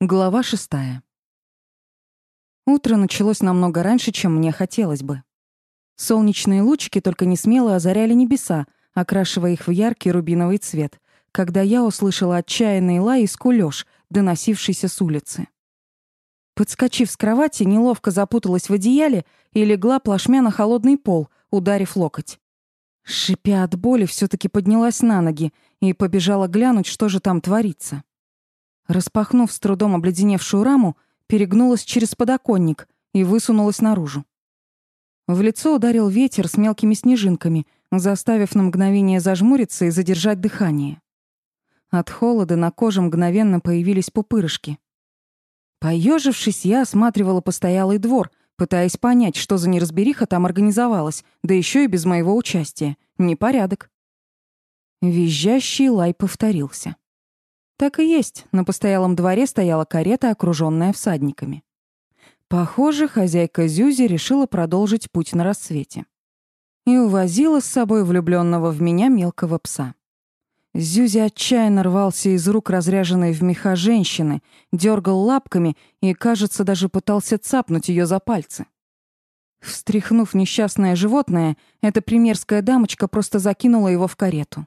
Глава шестая. Утро началось намного раньше, чем мне хотелось бы. Солнечные лучики только не смело озаряли небеса, окрашивая их в яркий рубиновый цвет, когда я услышала отчаянный лай и скулёж, доносившийся с улицы. Подскочив с кровати, неловко запуталась в одеяле и легла плашмя на холодный пол, ударив локоть. Шипя от боли, все таки поднялась на ноги и побежала глянуть, что же там творится. Распахнув с трудом обледеневшую раму, перегнулась через подоконник и высунулась наружу. В лицо ударил ветер с мелкими снежинками, заставив на мгновение зажмуриться и задержать дыхание. От холода на коже мгновенно появились пупырышки. Поежившись, я осматривала постоялый двор, пытаясь понять, что за неразбериха там организовалась, да еще и без моего участия. Непорядок. Визжащий лай повторился. Так и есть, на постоялом дворе стояла карета, окружённая всадниками. Похоже, хозяйка Зюзи решила продолжить путь на рассвете. И увозила с собой влюблённого в меня мелкого пса. Зюзи отчаянно рвался из рук разряженной в меха женщины, дергал лапками и, кажется, даже пытался цапнуть её за пальцы. Встряхнув несчастное животное, эта примерская дамочка просто закинула его в карету.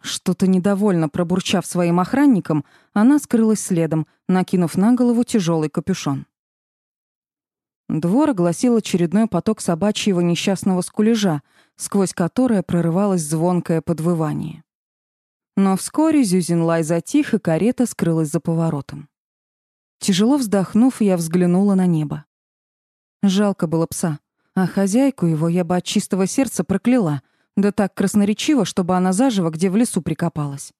Что-то недовольно пробурчав своим охранникам, она скрылась следом, накинув на голову тяжелый капюшон. Двор огласил очередной поток собачьего несчастного скулежа, сквозь которое прорывалось звонкое подвывание. Но вскоре Зюзин лай затих, и карета скрылась за поворотом. Тяжело вздохнув, я взглянула на небо. Жалко было пса, а хозяйку его я бы от чистого сердца прокляла — да так красноречиво, чтобы она заживо где в лесу прикопалась.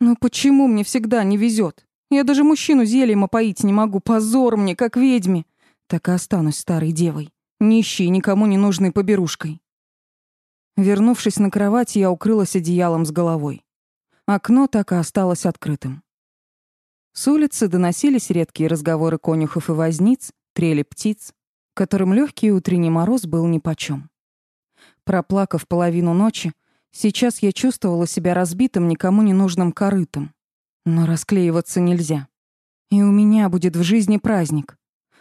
Но почему мне всегда не везет? Я даже мужчину зельем опоить не могу. Позор мне, как ведьме. Так и останусь старой девой. Нищей, никому не нужной поберушкой. Вернувшись на кровать, я укрылась одеялом с головой. Окно так и осталось открытым. С улицы доносились редкие разговоры конюхов и возниц, трели птиц, которым легкий утренний мороз был нипочем. Проплакав половину ночи, сейчас я чувствовала себя разбитым, никому не нужным корытом. Но расклеиваться нельзя. И у меня будет в жизни праздник.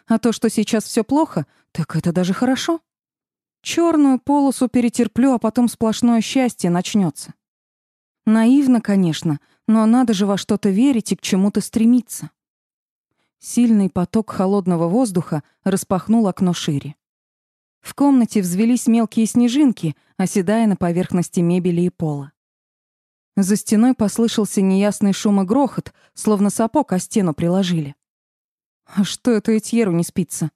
А то, что сейчас все плохо, так это даже хорошо. Черную полосу перетерплю, а потом сплошное счастье начнется. Наивно, конечно, но надо же во что-то верить и к чему-то стремиться. Сильный поток холодного воздуха распахнул окно шире. В комнате взвелись мелкие снежинки, оседая на поверхности мебели и пола. За стеной послышался неясный шум и грохот, словно сапог о стену приложили. А что это Этьеру не спится?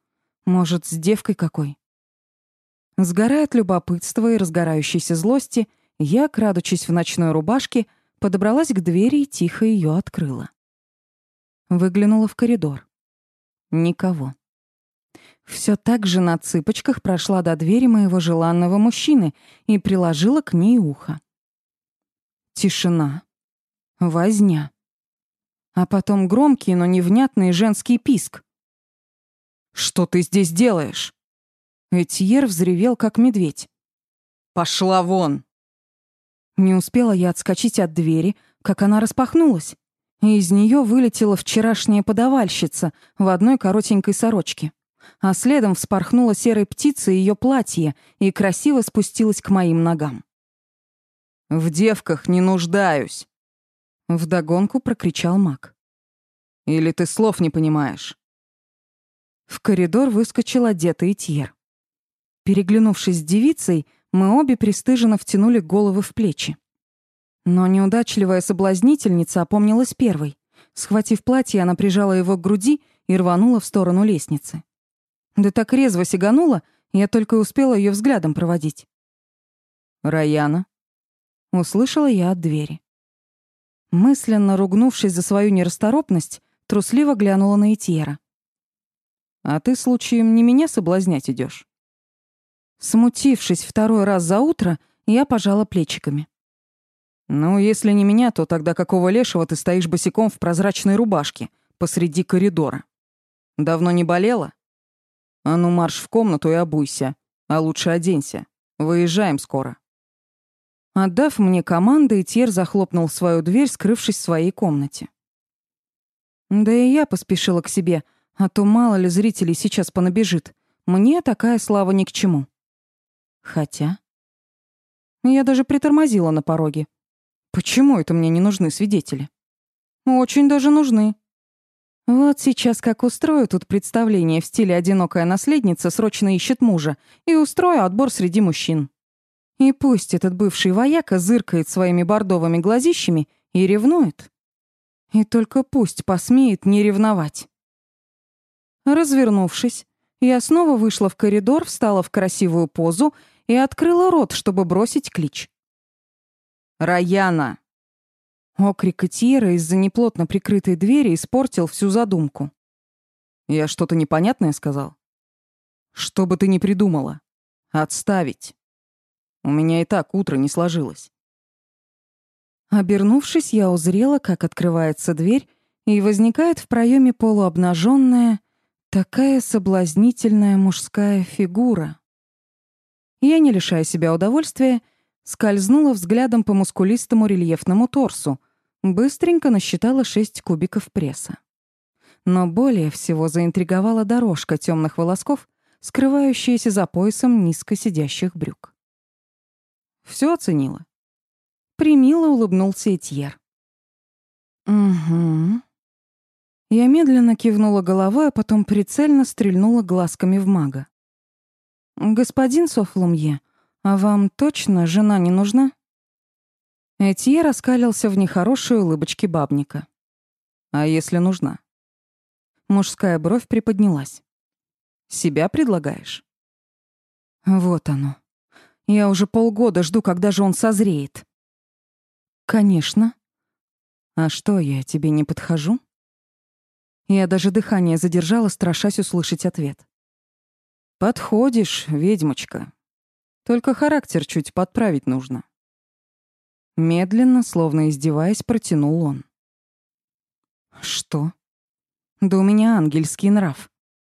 Может, с девкой какой? Сгорая от любопытства и разгорающейся злости, я, крадучись в ночной рубашке, подобралась к двери и тихо ее открыла. Выглянула в коридор. Никого. Все так же на цыпочках прошла до двери моего желанного мужчины и приложила к ней ухо. Тишина. Возня. А потом громкий, но невнятный женский писк. «Что ты здесь делаешь?» Этьер взревел, как медведь. «Пошла вон!» Не успела я отскочить от двери, как она распахнулась, и из нее вылетела вчерашняя подавальщица в одной коротенькой сорочке а следом вспорхнула серой птицей ее платье и красиво спустилась к моим ногам. «В девках не нуждаюсь!» Вдогонку прокричал маг. «Или ты слов не понимаешь?» В коридор выскочил одетый Тьер. Переглянувшись с девицей, мы обе пристыженно втянули головы в плечи. Но неудачливая соблазнительница опомнилась первой. Схватив платье, она прижала его к груди и рванула в сторону лестницы. Да так резво сиганула, я только успела ее взглядом проводить. «Раяна?» — услышала я от двери. Мысленно ругнувшись за свою нерасторопность, трусливо глянула на Этьера. «А ты, случаем, не меня соблазнять идешь? Смутившись второй раз за утро, я пожала плечиками. «Ну, если не меня, то тогда какого лешего ты стоишь босиком в прозрачной рубашке посреди коридора? Давно не болела?» «А ну марш в комнату и обуйся, а лучше оденься. Выезжаем скоро». Отдав мне команды, Тьер захлопнул свою дверь, скрывшись в своей комнате. Да и я поспешила к себе, а то мало ли зрителей сейчас понабежит. Мне такая слава ни к чему. Хотя... Я даже притормозила на пороге. Почему это мне не нужны свидетели? Очень даже нужны. Вот сейчас как устрою тут представление в стиле «одинокая наследница срочно ищет мужа» и устрою отбор среди мужчин. И пусть этот бывший вояка зыркает своими бордовыми глазищами и ревнует. И только пусть посмеет не ревновать. Развернувшись, я снова вышла в коридор, встала в красивую позу и открыла рот, чтобы бросить клич. «Раяна!» Окрик Этьера из-за неплотно прикрытой двери испортил всю задумку. «Я что-то непонятное сказал?» «Что бы ты ни придумала. Отставить. У меня и так утро не сложилось». Обернувшись, я узрела, как открывается дверь, и возникает в проеме полуобнаженная, такая соблазнительная мужская фигура. Я, не лишая себя удовольствия, скользнула взглядом по мускулистому рельефному торсу, быстренько насчитала шесть кубиков пресса. Но более всего заинтриговала дорожка темных волосков, скрывающаяся за поясом низко сидящих брюк. Все оценила. Примило улыбнулся Этьер. «Угу». Я медленно кивнула головой, а потом прицельно стрельнула глазками в мага. «Господин Софлумье, а вам точно жена не нужна?» Этье раскалился в нехорошей улыбочке бабника. «А если нужна?» Мужская бровь приподнялась. «Себя предлагаешь?» «Вот оно. Я уже полгода жду, когда же он созреет». «Конечно. А что, я тебе не подхожу?» Я даже дыхание задержала, страшась услышать ответ. «Подходишь, ведьмочка. Только характер чуть подправить нужно». Медленно, словно издеваясь, протянул он. «Что? Да у меня ангельский нрав.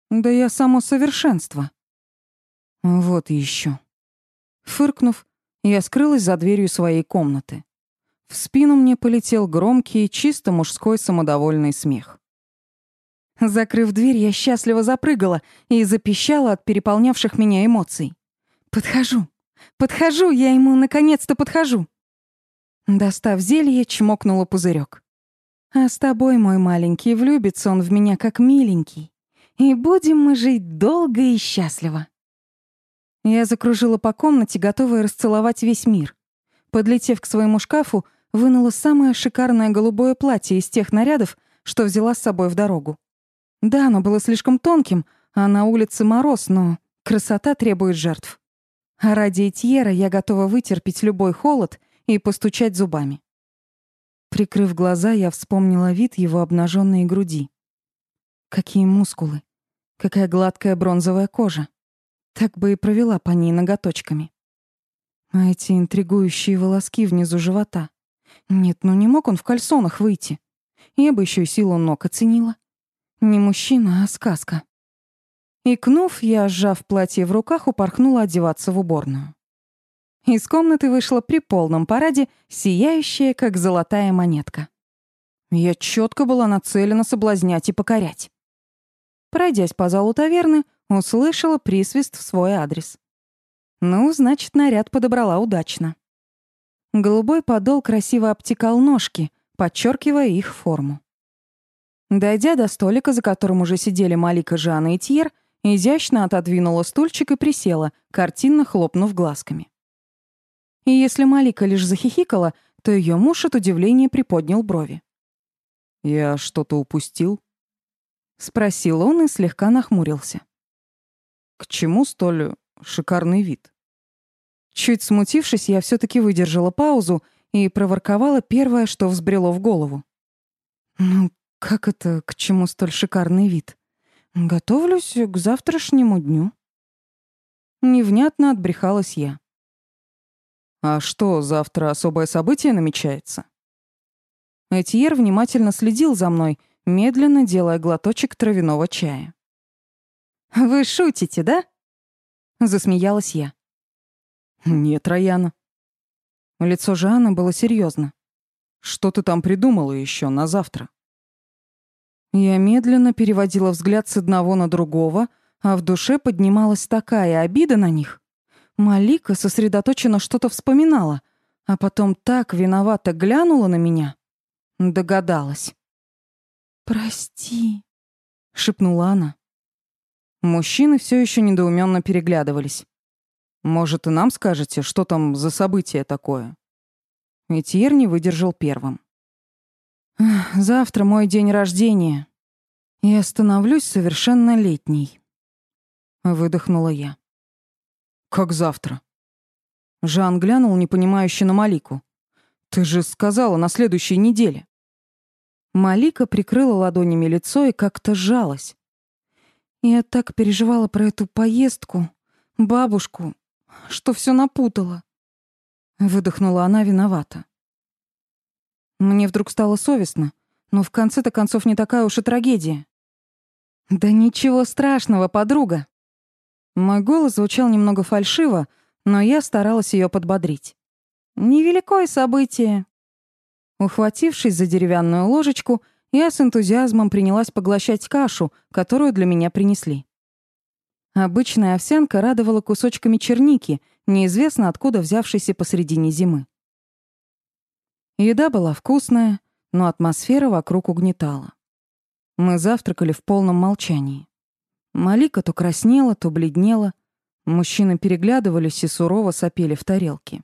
Да я само совершенство». «Вот еще». Фыркнув, я скрылась за дверью своей комнаты. В спину мне полетел громкий, чисто мужской самодовольный смех. Закрыв дверь, я счастливо запрыгала и запищала от переполнявших меня эмоций. «Подхожу! Подхожу! Я ему наконец-то подхожу!» Достав зелье, чмокнула пузырек. «А с тобой, мой маленький, влюбится он в меня как миленький. И будем мы жить долго и счастливо!» Я закружила по комнате, готовая расцеловать весь мир. Подлетев к своему шкафу, вынула самое шикарное голубое платье из тех нарядов, что взяла с собой в дорогу. Да, оно было слишком тонким, а на улице мороз, но красота требует жертв. А ради Этьера я готова вытерпеть любой холод и постучать зубами. Прикрыв глаза, я вспомнила вид его обнаженной груди. Какие мускулы, какая гладкая бронзовая кожа. Так бы и провела по ней ноготочками. А эти интригующие волоски внизу живота. Нет, ну не мог он в кальсонах выйти. Я бы еще и силу ног оценила. Не мужчина, а сказка. Икнув, я, сжав платье в руках, упорхнула одеваться в уборную. Из комнаты вышла при полном параде, сияющая, как золотая монетка. Я четко была нацелена соблазнять и покорять. Пройдясь по залу таверны, услышала присвист в свой адрес. Ну, значит, наряд подобрала удачно. Голубой подол красиво обтекал ножки, подчеркивая их форму. Дойдя до столика, за которым уже сидели Малика, Жанна и Тьер, изящно отодвинула стульчик и присела, картинно хлопнув глазками. И если Малика лишь захихикала, то ее муж от удивления приподнял брови. «Я что-то упустил?» — спросил он и слегка нахмурился. «К чему столь шикарный вид?» Чуть смутившись, я все таки выдержала паузу и проворковала первое, что взбрело в голову. «Ну, как это, к чему столь шикарный вид? Готовлюсь к завтрашнему дню. Невнятно отбрехалась я. А что, завтра особое событие намечается? Этьер внимательно следил за мной, медленно делая глоточек травяного чая. «Вы шутите, да?» — засмеялась я. «Нет, Раяна». Лицо Жанны было серьезно. «Что ты там придумала еще на завтра?» Я медленно переводила взгляд с одного на другого, а в душе поднималась такая обида на них. Малика сосредоточенно что-то вспоминала, а потом так виновато глянула на меня. Догадалась. «Прости», — шепнула она. Мужчины все еще недоуменно переглядывались. «Может, и нам скажете, что там за событие такое?» Этьер не выдержал первым. «Завтра мой день рождения. Я становлюсь совершеннолетней», — выдохнула я. «Как завтра?» Жан глянул непонимающе на Малику. «Ты же сказала на следующей неделе». Малика прикрыла ладонями лицо и как-то сжалась. Я так переживала про эту поездку, бабушку, что все напутала. Выдохнула она виновата. Мне вдруг стало совестно, но в конце-то концов не такая уж и трагедия. Да ничего страшного, подруга. Мой голос звучал немного фальшиво, но я старалась ее подбодрить. Невеликое событие. Ухватившись за деревянную ложечку, я с энтузиазмом принялась поглощать кашу, которую для меня принесли. Обычная овсянка радовала кусочками черники, неизвестно откуда взявшейся посредине зимы. Еда была вкусная, но атмосфера вокруг угнетала. Мы завтракали в полном молчании. Малика то краснела, то бледнела. Мужчины переглядывались и сурово сопели в тарелке.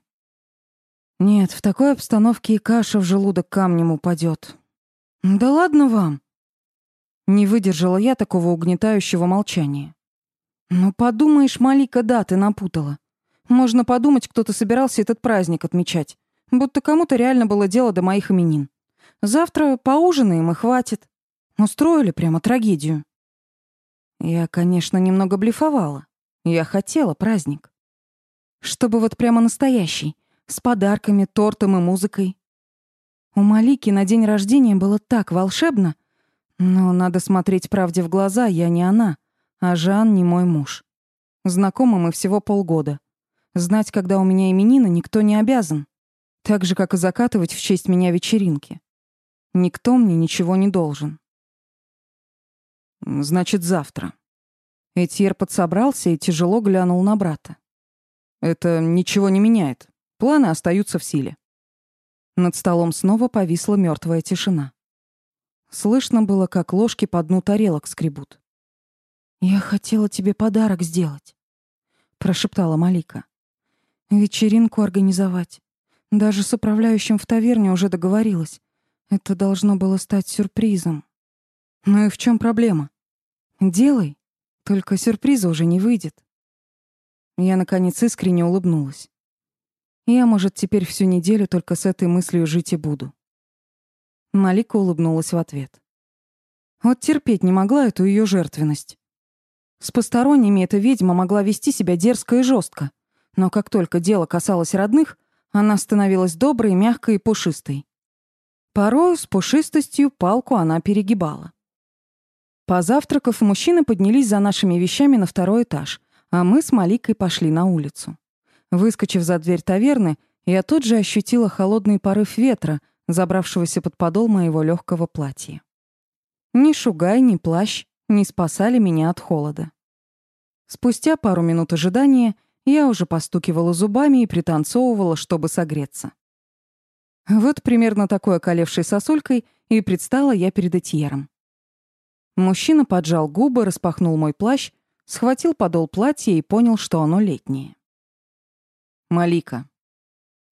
Нет, в такой обстановке и каша в желудок камнем упадет. Да ладно вам. Не выдержала я такого угнетающего молчания. Ну подумаешь, Малика даты напутала. Можно подумать, кто-то собирался этот праздник отмечать. Будто кому-то реально было дело до моих именин. Завтра поужинаем и хватит. Устроили прямо трагедию. Я, конечно, немного блефовала. Я хотела праздник. Чтобы вот прямо настоящий, с подарками, тортом и музыкой. У Малики на день рождения было так волшебно, но надо смотреть правде в глаза, я не она, а Жан не мой муж. Знакомы мы всего полгода. Знать, когда у меня именины, никто не обязан. Так же, как и закатывать в честь меня вечеринки. Никто мне ничего не должен. Значит, завтра. Этьер подсобрался и тяжело глянул на брата. Это ничего не меняет. Планы остаются в силе. Над столом снова повисла мертвая тишина. Слышно было, как ложки по дну тарелок скребут. «Я хотела тебе подарок сделать», — прошептала Малика. «Вечеринку организовать. Даже с управляющим в таверне уже договорилась. Это должно было стать сюрпризом. Ну и в чем проблема? Делай, только сюрприза уже не выйдет». Я, наконец, искренне улыбнулась. Я, может, теперь всю неделю только с этой мыслью жить и буду. Малика улыбнулась в ответ. Вот терпеть не могла эту ее жертвенность. С посторонними эта ведьма могла вести себя дерзко и жестко, но как только дело касалось родных, она становилась доброй, мягкой и пушистой. Порою с пушистостью палку она перегибала. Позавтракав, мужчины поднялись за нашими вещами на второй этаж, а мы с Маликой пошли на улицу. Выскочив за дверь таверны, я тут же ощутила холодный порыв ветра, забравшегося под подол моего легкого платья. Ни шугай, ни плащ не спасали меня от холода. Спустя пару минут ожидания я уже постукивала зубами и пританцовывала, чтобы согреться. Вот примерно такой околевшей сосулькой и предстала я перед Этьером. Мужчина поджал губы, распахнул мой плащ, схватил подол платья и понял, что оно летнее. Малика.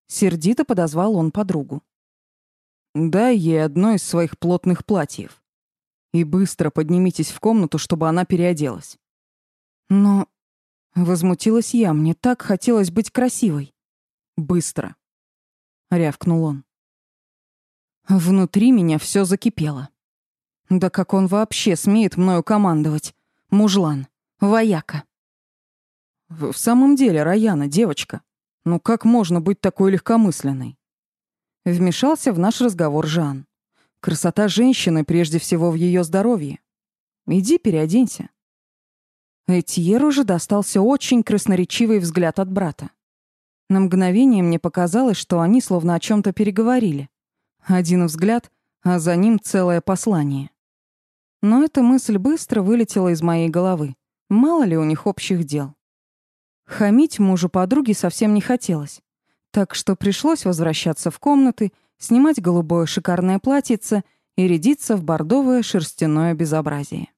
Сердито подозвал он подругу. Дай ей одно из своих плотных платьев. И быстро поднимитесь в комнату, чтобы она переоделась. Но... Возмутилась я, мне так хотелось быть красивой. Быстро. Рявкнул он. Внутри меня все закипело. Да как он вообще смеет мною командовать? Мужлан. Вояка. В самом деле, Раяна, девочка, ну как можно быть такой легкомысленной? Вмешался в наш разговор Жан. Красота женщины прежде всего в ее здоровье. Иди переоденься. Этьеру же достался очень красноречивый взгляд от брата. На мгновение мне показалось, что они словно о чем то переговорили. Один взгляд, а за ним целое послание. Но эта мысль быстро вылетела из моей головы. Мало ли у них общих дел. Хамить мужу подруги совсем не хотелось. Так что пришлось возвращаться в комнаты, снимать голубое шикарное платьице и рядиться в бордовое шерстяное безобразие.